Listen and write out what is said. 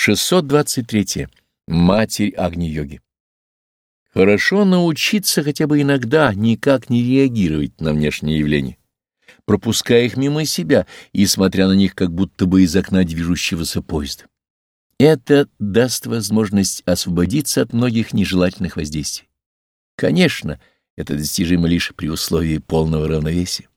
623. Матерь Агни-йоги. Хорошо научиться хотя бы иногда никак не реагировать на внешние явления, пропуская их мимо себя и смотря на них как будто бы из окна движущегося поезда. Это даст возможность освободиться от многих нежелательных воздействий. Конечно, это достижимо лишь при условии полного равновесия.